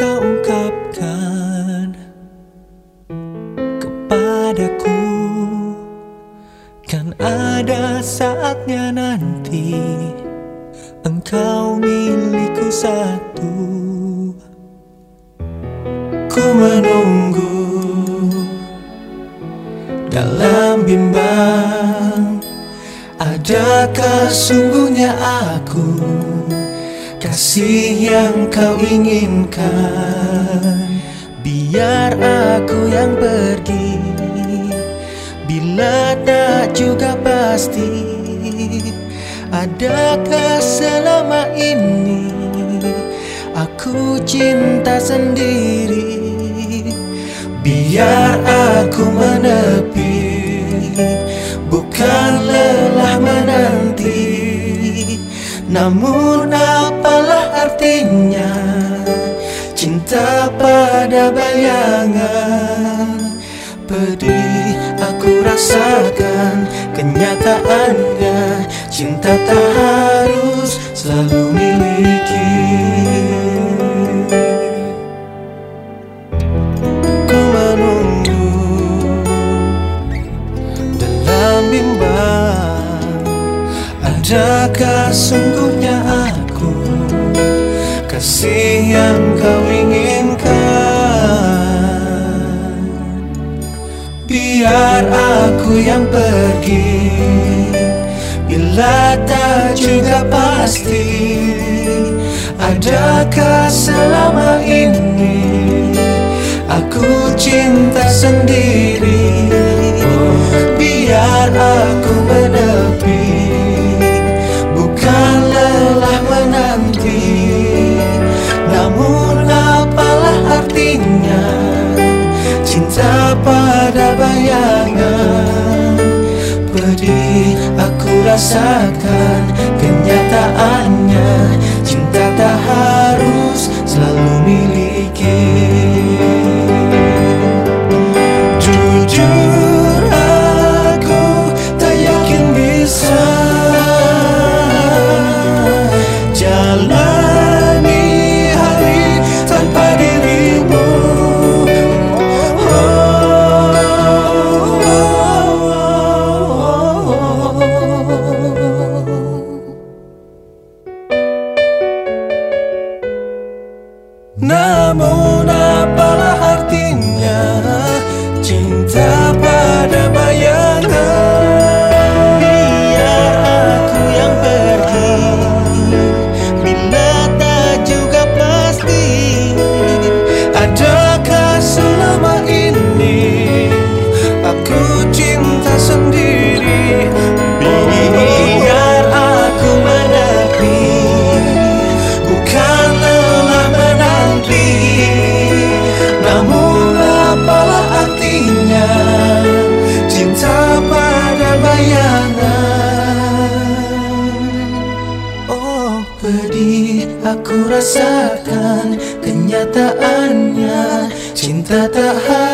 ungkapkan kepadaku Kan ada saatnya nanti Engkau milikku satu. Ku menunggu Dalam bimbang Adakah sungguhnya aku Kasih yang kau inginkan. Biar aku yang pergi. Bila tak juga pasti Adakah selama ini Aku cinta sendiri? Biar aku menepi Bukan lelah menanti Namun apalah artinya Cinta pada bayangan? Pedih aku rasakan Kenyataannya. Cinta tak harus selalu Adakah sungguhnya aku Kasih yang kau inginkan. Biar aku yang pergi Bila tak juga pasti Adakah selama ini Aku cinta sendiri? Biar aku rasakan Cinta aku rasakan Kenyataannya. Cinta tak harus